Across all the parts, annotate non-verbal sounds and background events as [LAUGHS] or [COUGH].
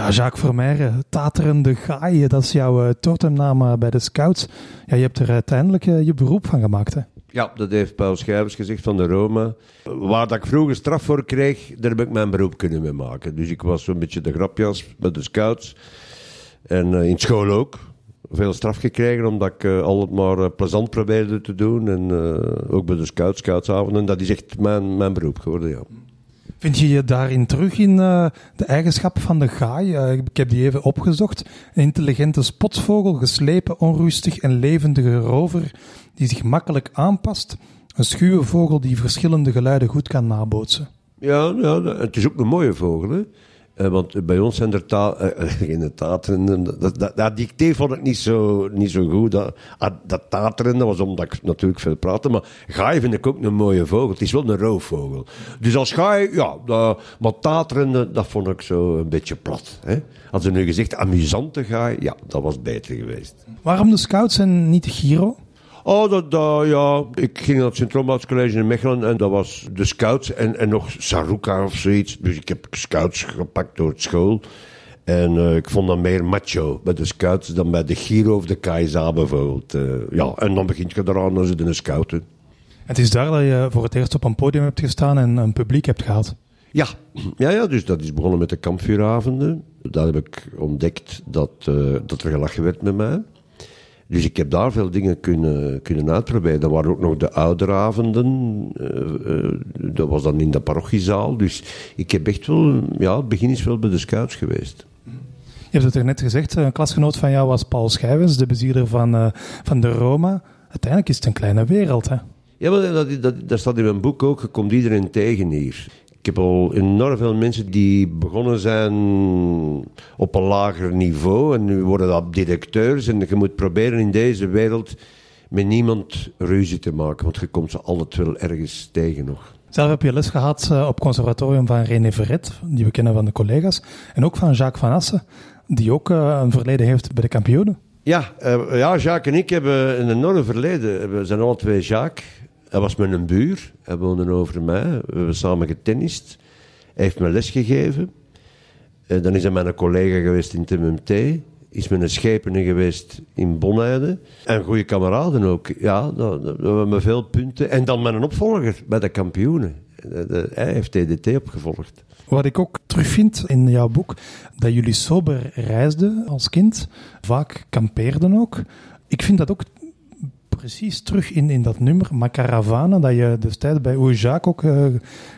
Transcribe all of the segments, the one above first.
Ja, Jacques Vermeijren, Taterende Gaai, dat is jouw uh, totemnaam uh, bij de Scouts. Ja, je hebt er uiteindelijk uh, je beroep van gemaakt, hè? Ja, dat heeft Paul Schijvers gezegd van de Roma. Waar dat ik vroeger straf voor kreeg, daar heb ik mijn beroep kunnen mee maken. Dus ik was zo'n beetje de grapjas bij de Scouts. En in school ook. Veel straf gekregen, omdat ik altijd maar plezant probeerde te doen. En ook bij de Scouts, Scoutsavonden. Dat is echt mijn, mijn beroep geworden, ja. Vind je je daarin terug in uh, de eigenschappen van de gaai? Uh, ik heb die even opgezocht. Een intelligente spotsvogel, geslepen, onrustig en levendige rover die zich makkelijk aanpast. Een schuwe vogel die verschillende geluiden goed kan nabootsen. Ja, ja het is ook een mooie vogel. Hè? Uh, want bij ons zijn er ta uh, [LAUGHS] geen tateren. Dat, dat, vond ik niet zo, niet zo goed. Dat, ah, dat was omdat ik natuurlijk veel praatte. Maar gaai vind ik ook een mooie vogel. Het is wel een roofvogel. Dus als gaai, ja. Maar tateren, dat vond ik zo een beetje plat. Hè? Als ze nu gezegd amusante gaai, ja, dat was beter geweest. Waarom de scouts en niet de Giro? Oh, dat, dat, ja. Ik ging naar het Sint College in Mechelen en dat was de scouts en, en nog Saruka of zoiets. Dus ik heb scouts gepakt door het school. En uh, ik vond dat meer macho bij de scouts dan bij de Giro of de KSA bijvoorbeeld. Uh, ja, en dan begint je eraan als je een scout Het is daar dat je voor het eerst op een podium hebt gestaan en een publiek hebt gehad. Ja, ja, ja dus dat is begonnen met de kampvuuravonden. Daar heb ik ontdekt dat, uh, dat er gelachen werd met mij. Dus ik heb daar veel dingen kunnen, kunnen uitproberen. Er waren ook nog de ouderavonden. Uh, uh, dat was dan in de parochiezaal. Dus ik heb echt wel... Ja, het begin is wel bij de scouts geweest. Je hebt het er net gezegd. Een klasgenoot van jou was Paul Schijvens, de bezieler van, uh, van de Roma. Uiteindelijk is het een kleine wereld, hè? Ja, maar dat, dat, dat staat in mijn boek ook. Je komt iedereen tegen hier. Ik heb al enorm veel mensen die begonnen zijn op een lager niveau en nu worden dat directeurs. En je moet proberen in deze wereld met niemand ruzie te maken, want je komt ze alle wel ergens tegen nog. Zelf heb je les gehad uh, op conservatorium van René Verret, die we kennen van de collega's, en ook van Jacques van Assen, die ook uh, een verleden heeft bij de kampioenen. Ja, uh, ja, Jacques en ik hebben een enorm verleden. We zijn alle twee Jacques. Hij was met een buur, hij woonde over mij. We hebben samen getennist. Hij heeft me lesgegeven. Uh, dan is hij mijn collega geweest in TMMT. Is met een schepenen geweest in Bonheide. En goede kameraden ook. Ja, dat, met veel punten. En dan met een opvolger bij de kampioenen. Hij heeft TDT opgevolgd. Wat ik ook terugvind in jouw boek, dat jullie sober reisden als kind, vaak kampeerden ook. Ik vind dat ook precies terug in, in dat nummer, Macaravana, dat je destijds bij Jacques ook uh,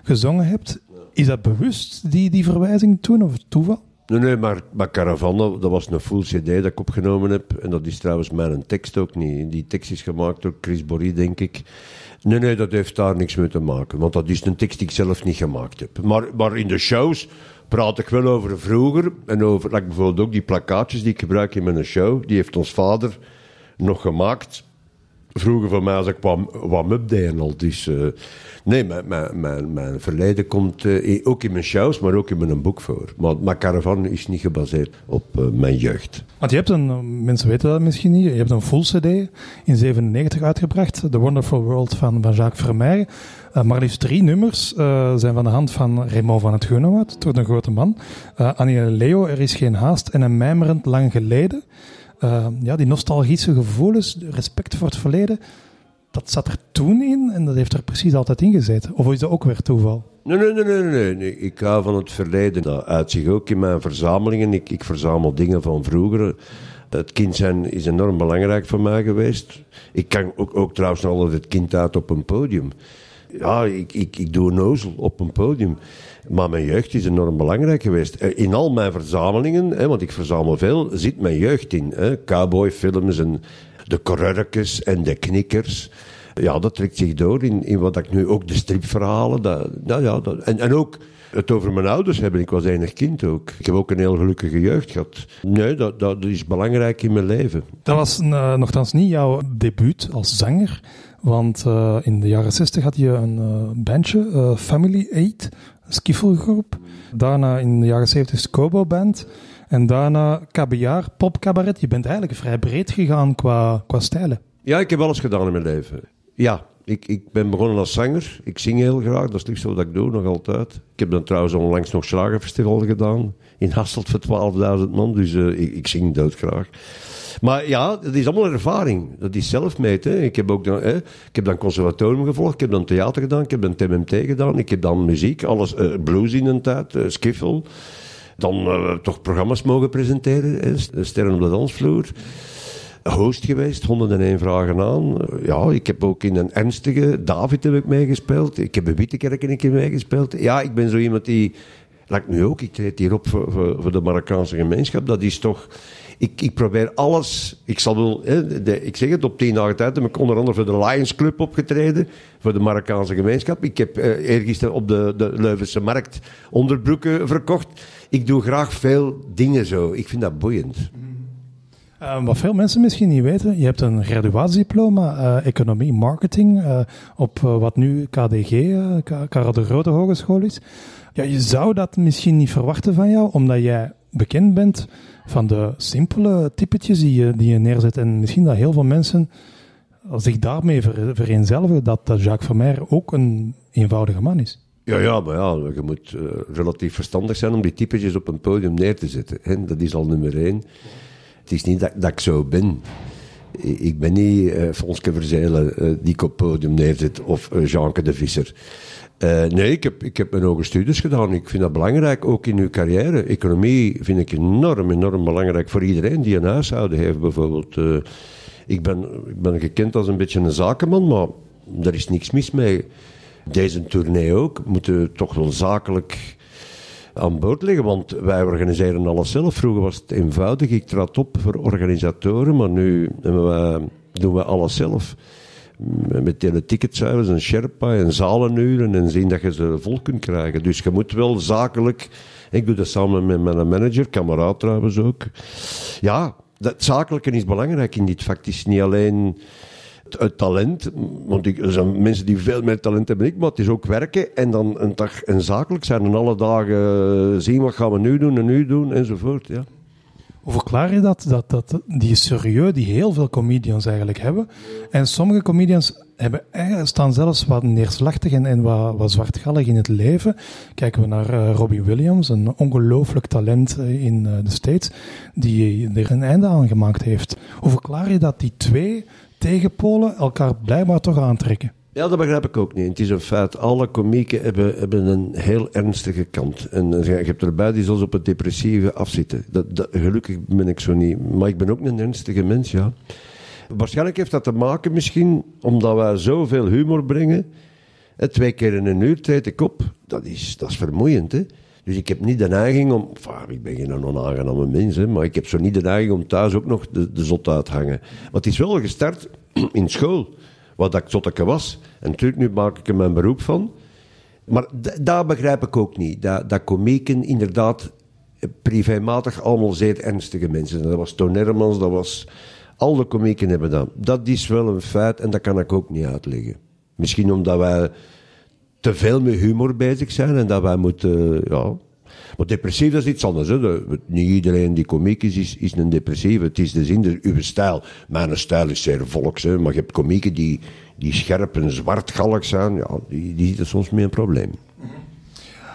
gezongen hebt. Is dat bewust, die, die verwijzing toen, of toeval? Nee, nee, maar, maar Caravana, dat was een full cd dat ik opgenomen heb. En dat is trouwens mijn tekst ook niet. Die tekst is gemaakt door Chris Borry, denk ik. Nee, nee, dat heeft daar niks mee te maken. Want dat is een tekst die ik zelf niet gemaakt heb. Maar, maar in de shows praat ik wel over vroeger. En over, like bijvoorbeeld ook die plakkaatjes die ik gebruik in mijn show. Die heeft ons vader nog gemaakt vroeger van mij als ik wat updaten al. Dus uh, nee, mijn, mijn, mijn, mijn verleden komt uh, ook in mijn shows, maar ook in mijn boek voor. Maar, maar Caravan is niet gebaseerd op uh, mijn jeugd. Want je hebt een, mensen weten dat misschien niet, je hebt een full cd in 97 uitgebracht, The Wonderful World van, van Jacques Vermeij. maar liefst drie nummers zijn van de hand van Raymond van het Gunnenwoud, door een grote man. Annie Leo, Er is geen haast en een mijmerend lang geleden uh, ja, die nostalgische gevoelens, respect voor het verleden, dat zat er toen in en dat heeft er precies altijd in gezeten. Of is dat ook weer toeval? Nee, nee, nee, nee, nee. nee. Ik hou van het verleden. Dat uitzicht ook in mijn verzamelingen. Ik, ik verzamel dingen van vroeger. Het kind zijn is enorm belangrijk voor mij geweest. Ik kan ook, ook trouwens altijd het kind uit op een podium. Ja, ik, ik, ik doe een ozel op een podium. Maar mijn jeugd is enorm belangrijk geweest. Eh, in al mijn verzamelingen, hè, want ik verzamel veel, zit mijn jeugd in. Hè. Cowboyfilms en de korrukjes en de knikkers. Ja, dat trekt zich door in, in wat ik nu ook de stripverhalen. Dat, nou ja, en, en ook het over mijn ouders hebben. Ik was enig kind ook. Ik heb ook een heel gelukkige jeugd gehad. Nee, dat, dat is belangrijk in mijn leven. Dat was uh, nogthans niet jouw debuut als zanger. Want uh, in de jaren 60 had je een uh, bandje, Family Aid skiffelgroep. Daarna in de jaren 70 Scobo Band. En daarna kabejaar, popcabaret. Je bent eigenlijk vrij breed gegaan qua, qua stijlen. Ja, ik heb alles gedaan in mijn leven. Ja, ik, ik ben begonnen als zanger. Ik zing heel graag, dat is het liefste wat ik doe, nog altijd. Ik heb dan trouwens onlangs nog Slagerfestival gedaan in Hasselt voor 12.000 man. Dus uh, ik, ik zing doodgraag. Maar ja, dat is allemaal ervaring. Dat is zelfmeet. Hè. Ik heb ook dan, ik heb dan conservatorium gevolgd, ik heb dan theater gedaan, ik heb dan TMT gedaan, ik heb dan muziek, alles, uh, blues in een tijd, skiffle. Dan uh, toch programma's mogen presenteren, Sterren op de dansvloer. Host geweest, 101 vragen aan. Ja, ik heb ook in een ernstige, David heb ik meegespeeld. Ik heb een Wittekerk een keer meegespeeld. Ja, ik ben zo iemand die, ik nu ook, ik treed hier op voor, voor, de Marokkaanse gemeenschap. Dat is toch ik, ik probeer alles. Ik zal wel, hè, de, ik zeg het, op tien dagen tijd heb ik onder andere voor de Lions Club opgetreden. Voor de Marokkaanse gemeenschap. Ik heb eergisteren op de, de Leuvense markt onderbroeken verkocht. Ik doe graag veel dingen zo. Ik vind dat boeiend. Uh, wat veel mensen misschien niet weten, je hebt een graduatiediploma uh, economie marketing uh, op wat nu KDG, Karel de Grote Hogeschool is. Ja, je zou dat misschien niet verwachten van jou, omdat jij bekend bent van de simpele typetjes die je, die je neerzet. En misschien dat heel veel mensen zich daarmee ver, vereenzelvigen dat, Jacques Vermeer ook een eenvoudige man is. Ja, ja, maar ja, je moet uh, relatief verstandig zijn om die typetjes op een podium neer te zetten. Hè? Dat is al nummer één. Het is niet dat, ik zo ben. Ik ben niet uh, Fonske Verzeilen uh, die ik op podium neerzet of Jeanke de Visser. Uh, nee, ik heb, ik heb mijn hoge studies gedaan. Ik vind dat belangrijk, ook in uw carrière. Economie vind ik enorm, enorm belangrijk voor iedereen die een huishouden heeft, bijvoorbeeld. Uh, ik, ben, ik ben gekend als een beetje een zakenman, maar daar is niks mis mee. Deze tournee ook. moeten toch wel zakelijk aan boord liggen, want wij organiseren alles zelf. Vroeger was het eenvoudig. Ik trad op voor organisatoren, maar nu doen we alles zelf met hele ticketcijfers en Sherpa en zalenuren en zien dat je ze vol kunt krijgen. Dus je moet wel zakelijk, ik doe dat samen met mijn manager, kameraad trouwens ook. Ja, dat zakelijke is belangrijk in dit vak. Het is niet alleen het talent, want ik, er zijn mensen die veel meer talent hebben dan ik, maar het is ook werken en dan een dag en zakelijk zijn en alle dagen zien wat gaan we nu doen en nu doen enzovoort. Ja. Hoe verklaar je dat, dat, dat die serieus die heel veel comedians eigenlijk hebben? En sommige comedians hebben, staan zelfs wat neerslachtig en, en wat, wat zwartgallig in het leven. Kijken we naar uh, Robbie Williams, een ongelooflijk talent eh, in uh, de States, die er een einde aan gemaakt heeft. Hoe verklaar je dat die twee tegenpolen elkaar blijkbaar toch aantrekken? Ja, dat begrijp ik ook niet. Het is een feit. Alle komieken hebben, hebben een heel ernstige kant. En je hebt erbij die zelfs op het depressieve afzitten. Dat, gelukkig ben ik zo niet. Maar ik ben ook een ernstige mens, ja. Waarschijnlijk heeft dat te maken misschien omdat wij zoveel humor brengen. twee keer in een uur treed ik op. Dat is, dat is vermoeiend, hè. Dus ik heb niet de neiging om... Ik ben geen onaangename mens, hè, maar ik heb zo niet de neiging om thuis ook nog de, de zot uit te hangen. Maar het is wel gestart [CLEARS THROAT] in school wat ik zotteke was. En natuurlijk, nu maak ik er mijn beroep van. Maar daar begrijp ik ook niet. Dat, dat komieken inderdaad privématig allemaal zeer ernstige mensen. Dat was Toon Hermans, dat was... Al de komieken hebben dat. Dat is wel een feit en dat kan ik ook niet uitleggen. Misschien omdat wij te veel met humor bezig zijn en dat wij moeten... Ja, maar depressief dat is iets anders. Hè. De, niet iedereen die komiek is, is, is een depressieve. Het is de zin, de, uw stijl. Mijn stijl is zeer volks. Hè. Maar je hebt komieken die, die scherp en zwartgallig zijn. Ja, die, die zitten soms mee een probleem.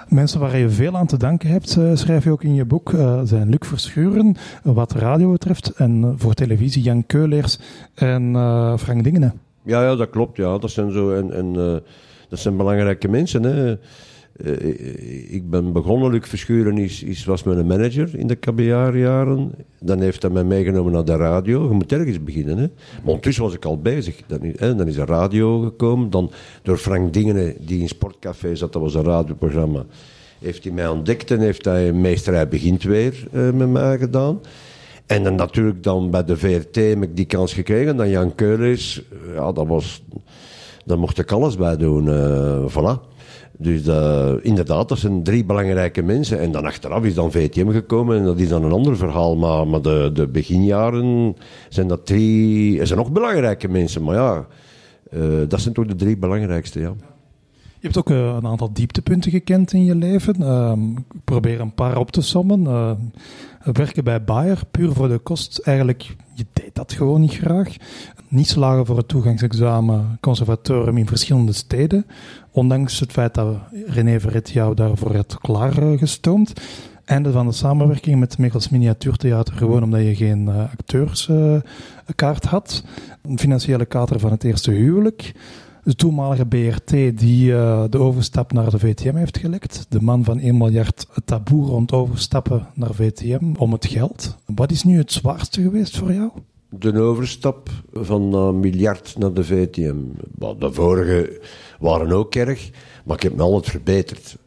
Mensen waar je veel aan te danken hebt, eh, schrijf je ook in je boek, uh, zijn Luc Verschuren, wat radio betreft. En uh, voor televisie Jan Keuleers en Frank Dingenen. Ja, ja, dat klopt. Ja. Dat zijn zo... En, en, dat zijn belangrijke mensen. Hè. Uh, ik ben begonnen, Luc Verschuren is, is, was mijn manager in de KBR-jaren. Dan heeft hij mij meegenomen naar de radio. Je moet ergens beginnen. Hè. Maar ondertussen was ik al bezig. Dan, hè, dan is de radio gekomen. Dan door Frank Dingenen, die in Sportcafé zat, dat was een radioprogramma. Heeft hij mij ontdekt en heeft hij Meesterij Begint Weer uh, met mij gedaan. En dan natuurlijk dan bij de VRT heb ik die kans gekregen. Dan Jan Keulis, ja, dat was... Daar mocht ik alles bij doen. Uh, voilà. Dus dat, inderdaad, dat zijn drie belangrijke mensen. En dan achteraf is dan VTM gekomen en dat is dan een ander verhaal. Maar, maar de, de beginjaren zijn dat drie... Er zijn nog belangrijke mensen, maar ja, uh, dat zijn toch de drie belangrijkste, ja. Je hebt ook uh, een aantal dieptepunten gekend in je leven. Uh, ik probeer een paar op te sommen. Uh, werken bij Bayer, puur voor de kost. Eigenlijk, je deed dat gewoon niet graag. Niet slagen voor het toegangsexamen conservatorium in verschillende steden. Ondanks het feit dat René Verret jou daarvoor had klaargestoomd. einde van de samenwerking met Michels Miniatuurtheater, gewoon omdat je geen uh, acteurskaart had. Een financiële kater van het eerste huwelijk. De toenmalige BRT die uh, de overstap naar de VTM heeft gelekt. De man van 1 miljard het taboe rond overstappen naar VTM om het geld. Wat is nu het zwaarste geweest voor jou? De overstap van een miljard naar de VTM. De vorige waren ook erg, maar ik heb me altijd verbeterd.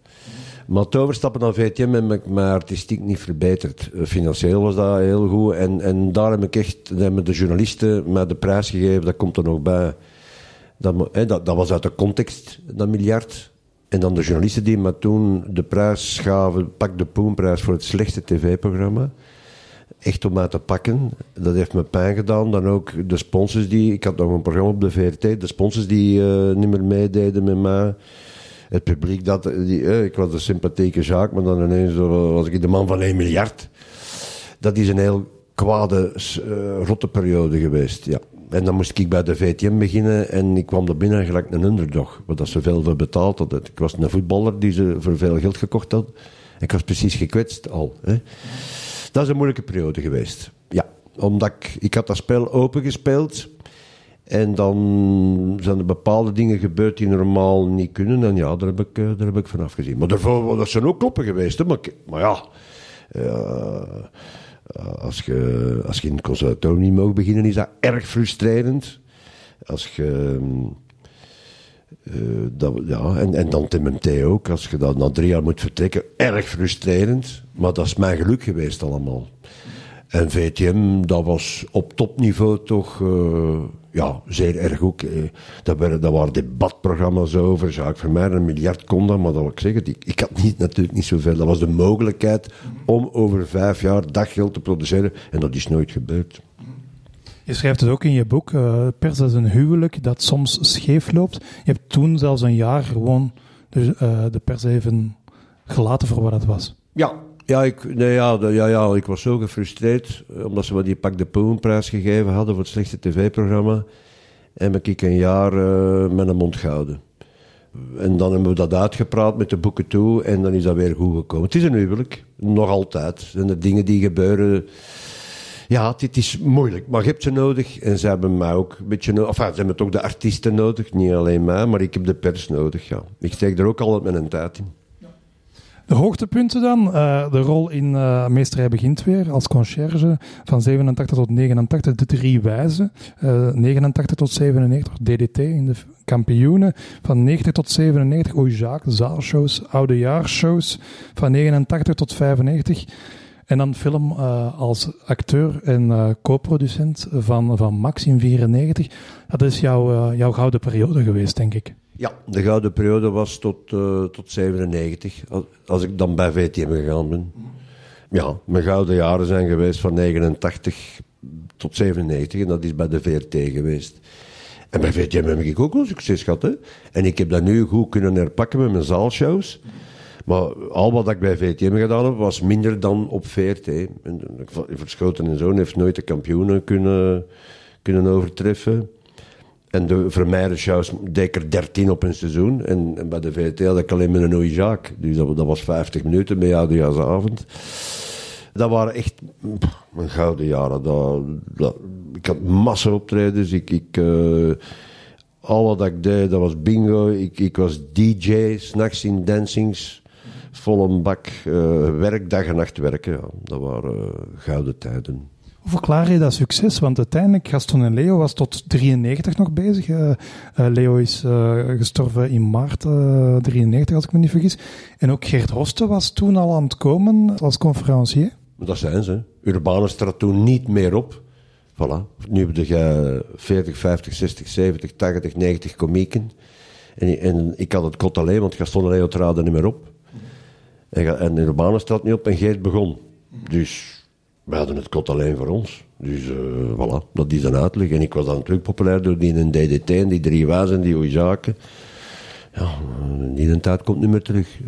Maar het overstappen naar VTM heb ik me artistiek niet verbeterd. Financieel was dat heel goed. En, en daar heb ik echt, hebben de journalisten mij de prijs gegeven, dat komt er nog bij. Dat, dat, dat was uit de context, dat miljard. En dan de journalisten die me toen de prijs gaven, pak de Poenprijs voor het slechtste tv-programma. Echt om mij te pakken. Dat heeft me pijn gedaan. Dan ook de sponsors die, ik had nog een programma op de VRT, de sponsors die uh, niet meer meededen met mij het publiek dat, die, eh, ik was een sympathieke zaak, maar dan ineens was ik de man van 1 miljard. Dat is een heel kwade, uh, rotte periode geweest, ja. En dan moest ik bij de VTM beginnen en ik kwam er binnen gelijk een underdog, wat dat ze veel voor betaald hadden. Ik was een voetballer die ze voor veel geld gekocht had. Ik was precies gekwetst al. Hè. Dat is een moeilijke periode geweest. Ja, omdat ik, ik had dat spel opengespeeld en dan zijn er bepaalde dingen gebeurd die normaal niet kunnen. En ja, daar heb ik, eh, daar heb ik vanaf gezien. Maar daarvoor, dat zijn ook kloppen geweest. Maar, maar ja, uh, als, je, als je in het conservatorium niet mag beginnen, is dat erg frustrerend. Als je... Dat, ja, en, en dan TMT ook. Als je dat na drie jaar moet vertrekken, erg frustrerend. Maar dat is mijn geluk geweest allemaal. En VTM, dat was op topniveau toch uh, ja, zeer erg ook. Eh, dat, waren, dat waren debatprogramma's over. Zaak voor mij een miljard kon dat, maar dat wil ik zeggen. Ik, ik had niet, natuurlijk niet zoveel. Dat was de mogelijkheid om over vijf jaar daggeld te produceren. En dat is nooit gebeurd. Je schrijft het ook in je boek. Uh, pers is een huwelijk dat soms scheef loopt. Je hebt toen zelfs een jaar gewoon de, uh, de pers even gelaten voor wat het was. Ja, ja, ik, nee, ja, ja, ja, ik was zo gefrustreerd, eh, omdat ze me die Pak de Poenprijs gegeven hadden voor het slechtste tv-programma. En heb ik een jaar met een mond gehouden. En dan hebben we dat uitgepraat met de boeken toe en dan is dat weer goed gekomen. Het is een huwelijk, nog altijd. Zijn er dingen die gebeuren... Ja, dit is moeilijk, maar je hebt ze nodig. En ze hebben mij ook een beetje nodig. Enfin, ze hebben toch de artiesten nodig, niet alleen mij, maar ik heb de pers nodig, ja. Ik steek er ook altijd mijn tijd in. De hoogtepunten dan. Uh, de rol in uh, Meesterij begint weer als conciërge van 87 tot 89. De drie wijzen. Uh, eh, 89 tot 97 DDT in de kampioenen. Van 90 tot 97 Oei Jacques, zaalshows, oudejaarshows. Van 89 tot 95. En dan film als acteur en co-producent van, van Max in 94. Dat is jouw, jouw gouden periode geweest, denk ik. Ja, de gouden periode was tot, uh, tot 97, als, ik dan bij VTM gegaan ben. Ja, mijn gouden jaren zijn geweest van 89 tot 97 en dat is bij de VRT geweest. En bij VTM heb ik ook wel succes gehad. Hè? En ik heb dat nu goed kunnen herpakken met mijn zaalshows. Maar al wat ik bij VTM gedaan heb, was minder dan op VRT. En Verschoten en Zoon heeft nooit de kampioenen kunnen, kunnen overtreffen. En de vermeide shows deed ik er 13 op een seizoen. En, bij de VT had ik alleen met een Oei Jacques. Dus dat, was 50 minuten bij avond. Dat waren echt mijn gouden jaren. Ik had massa optredens. Ik, ik, uh, al wat ik deed, dat was bingo. Ik, ik was DJ, s'nachts in dancings. Vol een bak. Uh, werk, dag en nacht werken. Ja, dat waren uh, gouden tijden. Hoe verklaar je dat succes? Want uiteindelijk, Gaston en Leo was tot 93 nog bezig. Uh, Leo is gestorven in maart 93, als ik me niet vergis. En ook Geert Hoste was toen al aan het komen als conferencier. Dat zijn ze. Urbanus trad toen niet meer op. Voilà. Nu heb je 40, 50, 60, 70, 80, 90 komieken. En, en ik had het kot alleen, want Gaston en Leo traden niet meer op. En, en Urbanus trad niet op en Geert begon. Dus we hadden het kot alleen voor ons. Dus uh, voilà, dat is een uitleg. En ik was dan natuurlijk populair door die een DDT en die drie wazen, die zaken. Ja, die een tijd komt niet meer terug.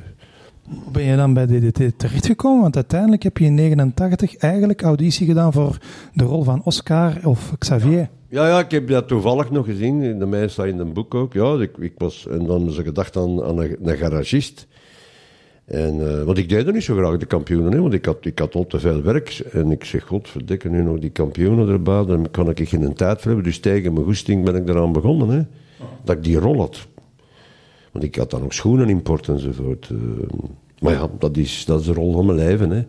Hoe ben je dan bij DDT terechtgekomen? Want uiteindelijk heb je in 89 eigenlijk auditie gedaan voor de rol van Oscar of Xavier. Ja, ja, ik heb dat toevallig nog gezien. De mij staat in een boek ook. Ja, ik, ik was, en dan ze gedacht aan, aan een, een garagist. En, uh, want ik deed er niet zo graag de kampioenen, want ik had, ik had al te veel werk. En ik zeg, godverdikke, nu nog die kampioenen erbij, dan kan ik geen tijd voor hebben. Dus tegen mijn goesting ben ik eraan begonnen, hè, dat ik die rol had. Want ik had dan ook schoenen import enzovoort. Uh, maar ja, dat is, dat is de rol van mijn leven. Hè.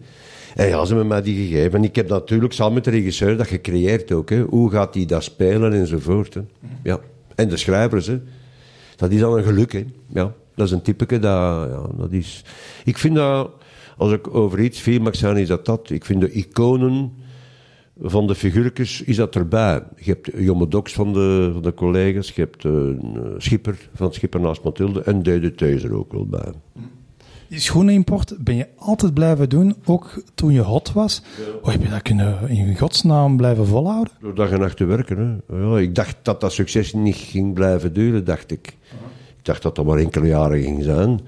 En ja, ze hebben mij die gegeven. En ik heb natuurlijk samen met de regisseur dat gecreëerd ook. Hè. Hoe gaat hij dat spelen enzovoort. Ja. En de schrijvers, hè. dat is dan een geluk. Hè. Ja, dat is een typeke dat, ja, dat is... Ik vind dat, als ik over iets veel mag zijn, is dat dat. Ik vind de iconen van de figuurtjes is dat erbij. Je hebt Jomme Doks van de, van de collega's, je hebt uh, Schipper van Schipper naast Mathilde en DDT is er ook wel bij. Die schoenenimport ben je altijd blijven doen, ook toen je hot was. Hoe heb je dat kunnen in godsnaam blijven volhouden? Door dag en nacht te werken. Hè. Ja, ik dacht dat dat succes niet ging blijven duren, dacht ik. Ik dacht dat dat maar enkele jaren ging zijn.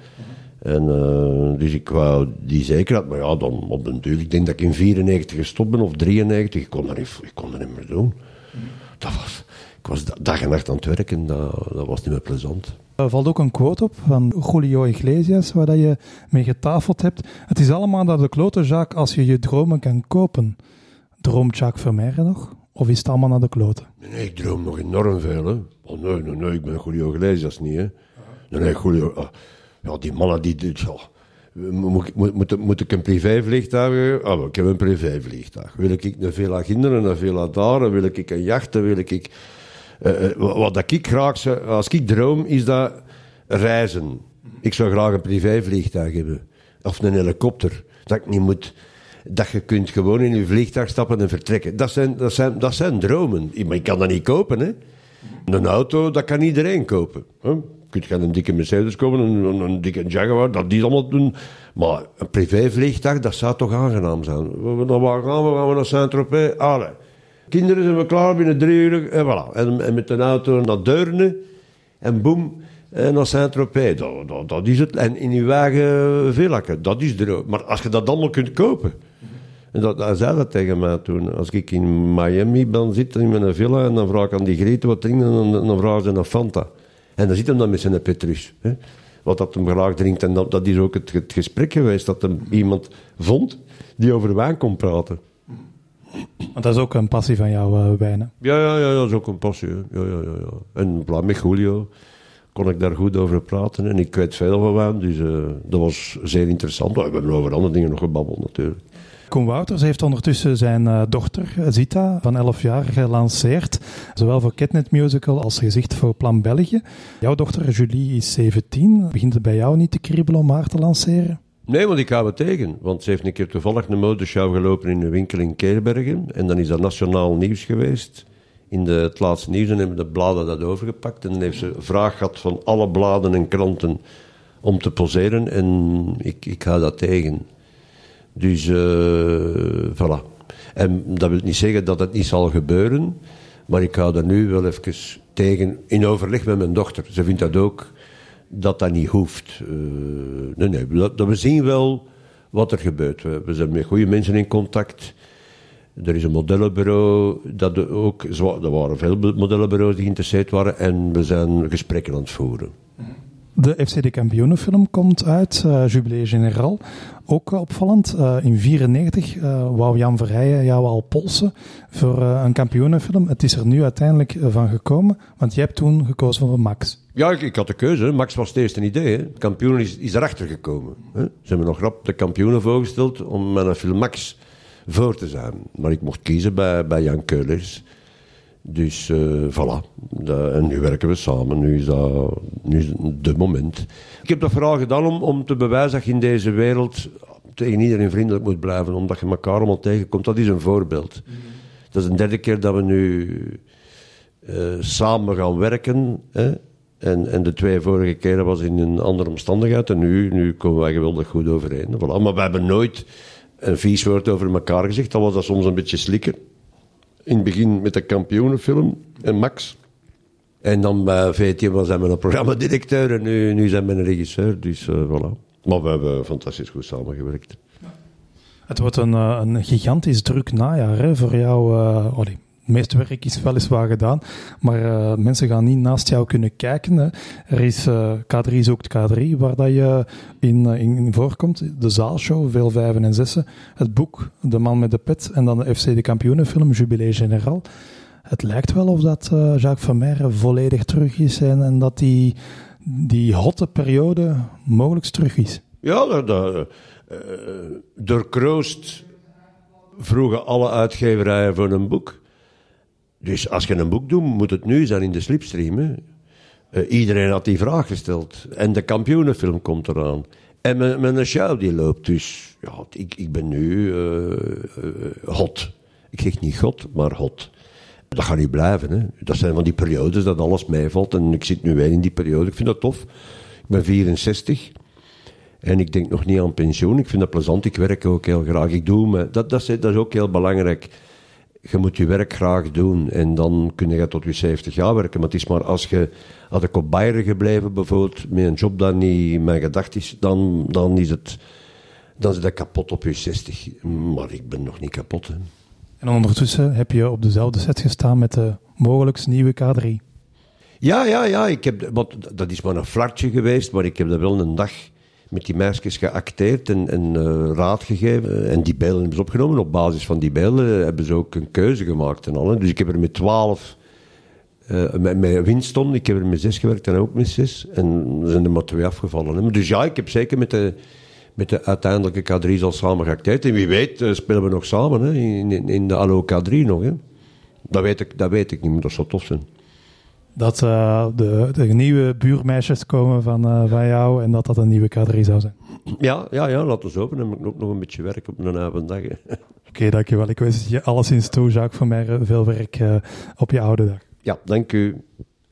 En, uh, dus ik wou die zekerheid, maar ja, dan op den duur. Ik denk dat ik in 94 gestopt ben of 93. Ik kon dat niet, ik kon dat niet meer doen. Dat was, ik was dag en nacht aan het werken, dat, dat was niet meer plezant. Er valt ook een quote op van Julio Iglesias, waar dat je mee getafeld hebt. Het is allemaal dat de klote Jacques als je je dromen kan kopen. Droomt Jacques Vermeer nog? Of is het allemaal naar de kloten? Nee, ik droom nog enorm veel. Hè. Oh, nee, nee, nee, ik ben Julio Iglesias niet. Hè. Nee, nee, Julio... Uh, ja, die mannen die... ja. Moet, ik een privévliegtuig Ah, ik heb een privévliegtuig. Wil ik een villa kinderen, een villa daar, wil ik een jacht, wil ik... Uh, wat ik graag als ik droom, is dat reizen. Ik zou graag een privévliegtuig hebben. Of een helikopter. Dat ik niet moet, dat je kunt gewoon in je vliegtuig stappen en vertrekken. Dat zijn, dat zijn, dat zijn dromen. Maar je kan dat niet kopen, hè. Een auto, dat kan iedereen kopen. Hè? Je kunt een dikke Mercedes kopen, een, een, dikke Jaguar, dat die allemaal doen. Maar een privévliegtuig, dat zou toch aangenaam zijn. Dan waar gaan we? Gaan we naar Saint-Tropez? Allee. Kinderen zijn we klaar binnen drie uur. En, voilà. en, met een auto naar Deurne. En boem, en naar Saint-Tropez. Dat, dat, is het. En in je wagen Villakken. Dat is er Maar als je dat allemaal kunt kopen. En dat, hij zei dat tegen mij toen. Als ik in Miami ben zitten in mijn villa en dan vraag ik aan die Grete wat drinken en dan, dan vraag ze een Fanta. En dan zit hem dan met zijn Petrus. Hè? Wat dat hem graag drinkt. En dat, dat is ook het, het gesprek geweest dat hem iemand vond die over wijn kon praten. Want dat is ook een passie van jou, uh, wijnen. Ja, ja, ja, dat is ook een passie. Ja, ja, ja, ja. En met Julio kon ik daar goed over praten. En ik weet veel van wijn, dus uh, dat was zeer interessant. We hebben over andere dingen nog gebabbeld natuurlijk. Koen Wouters heeft ondertussen zijn uh, dochter Zita van 11 jaar gelanceerd. Zowel voor Ketnet Musical als gezicht voor Plan België. Jouw dochter Julie is 17. Begint het bij jou niet te kriebelen om haar te lanceren? Nee, want ik hou het tegen. Want ze heeft een keer toevallig een modeshow gelopen in een winkel in Keerbergen. En dan is dat nationaal nieuws geweest. In de, het laatste nieuws en hebben de bladen dat overgepakt. En dan heeft ze vraag gehad van alle bladen en kranten om te poseren. En ik, ik hou dat tegen. Dus, uh, voilà. En dat wil niet zeggen dat het niet zal gebeuren. Maar ik hou dat nu wel even tegen, in overleg met mijn dochter. Ze vindt dat ook dat dat niet hoeft. Uh, nee, nee, we zien wel wat er gebeurt. We, zijn met goede mensen in contact. Er is een modellenbureau, dat ook, er waren veel modellenbureaus die geïnteresseerd waren en we zijn gesprekken aan het voeren. De FC de Kampioenenfilm komt uit, uh, Jubilee Generaal. Ook opvallend, uh, in 1994 wou Jan Verheijen jou al polsen voor een kampioenenfilm. Het is er nu uiteindelijk van gekomen, want jij hebt toen gekozen voor Max. Ja, ik, had de keuze. Max was het eerste idee. Kampioen is, is erachter gekomen. Hè. Ze hebben nog rap de kampioenen voorgesteld om met een film Max voor te zijn. Maar ik mocht kiezen bij, bij Jan Keulers. Dus uh, voilà. en nu werken we samen. Nu is dat nu is de moment. Ik heb dat vooral gedaan om, om te bewijzen dat je in deze wereld tegen iedereen vriendelijk moet blijven. Omdat je elkaar allemaal tegenkomt. Dat is een voorbeeld. Mm Dat is een derde keer dat we nu uh, samen gaan werken. Hè. En, en de twee vorige keren was in een andere omstandigheid. En nu, nu komen wij geweldig goed overeen. Voilà. Maar we hebben nooit een vies woord over elkaar gezegd. Dan was dat soms een beetje slikken. In het begin met de kampioenenfilm en Max. En dan bij VTM was hij een programmadirecteur en nu, nu zijn we een regisseur. Dus uh, voilà. Maar we hebben fantastisch goed samengewerkt. Het wordt een, uh, een gigantisch druk najaar hè, voor jou. Uh, het meeste werk is weliswaar gedaan, maar uh, mensen gaan niet naast jou kunnen kijken. Hè. Er is uh, K3 is ook K3, waar dat je in, in, in, voorkomt. De zaalshow, veel vijven en zessen. Het boek, De Man met de Pet. En dan de FC de Kampioenenfilm, Jubilee General. Het lijkt wel of dat uh, Jacques Vermeer volledig terug is en, dat die, die hotte periode mogelijk terug is. Ja, dat, door Kroost vroegen alle uitgeverijen voor een boek. Dus als je een boek doet, moet het nu zijn in de slipstream. Hè? Uh, iedereen had die vraag gesteld. En de kampioenenfilm komt eraan. En mijn, mijn show die loopt. Dus ja, ik, ik ben nu uh, uh, hot. Ik zeg niet god, maar hot. Dat gaat niet blijven. Hè? Dat zijn van die periodes dat alles meevalt. En ik zit nu weer in die periode. Ik vind dat tof. Ik ben 64. En ik denk nog niet aan pensioen. Ik vind dat plezant. Ik werk ook heel graag. Ik doe me, dat, dat, is, dat is ook heel belangrijk. Je moet je werk graag doen. En dan kun je tot je 70 jaar werken. Maar het is maar als je, had ik op Bayern gebleven bijvoorbeeld, met een job dat niet mijn gedacht is, dan, dan is het, dan is dat kapot op je 60. Maar ik ben nog niet kapot. Hè. En ondertussen heb je op dezelfde set gestaan met de mogelijk nieuwe K3. Ja, ja, ja. Ik heb, want dat is maar een flartje geweest, maar ik heb dat wel een dag met die meisjes geacteerd en, uh, raad gegeven. En die beelden hebben ze opgenomen. Op basis van die beelden hebben ze ook een keuze gemaakt en al. Dus ik heb er met twaalf, uh, met, met Winston, ik heb er met zes gewerkt en ook met zes. En er zijn er maar twee afgevallen. Hè. Dus ja, ik heb zeker met de, met de uiteindelijke K3 al samen geacteerd. En wie weet spelen we nog samen hè, in de Allo K3 nog. Hè. Dat, weet ik, dat weet ik niet, maar dat zou tof zijn dat uh, de, de, nieuwe buurmeisjes komen van, uh, van jou en dat dat een nieuwe K3 zou zijn. Ja, ja, ja laat ons open. Dan moet ik ook nog een beetje werk op een avonddag. Oké, okay, dankjewel. Ik wens je alleszins toe, Jacques, van mij veel werk uh, op je oude dag. Ja, dank u.